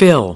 Phil.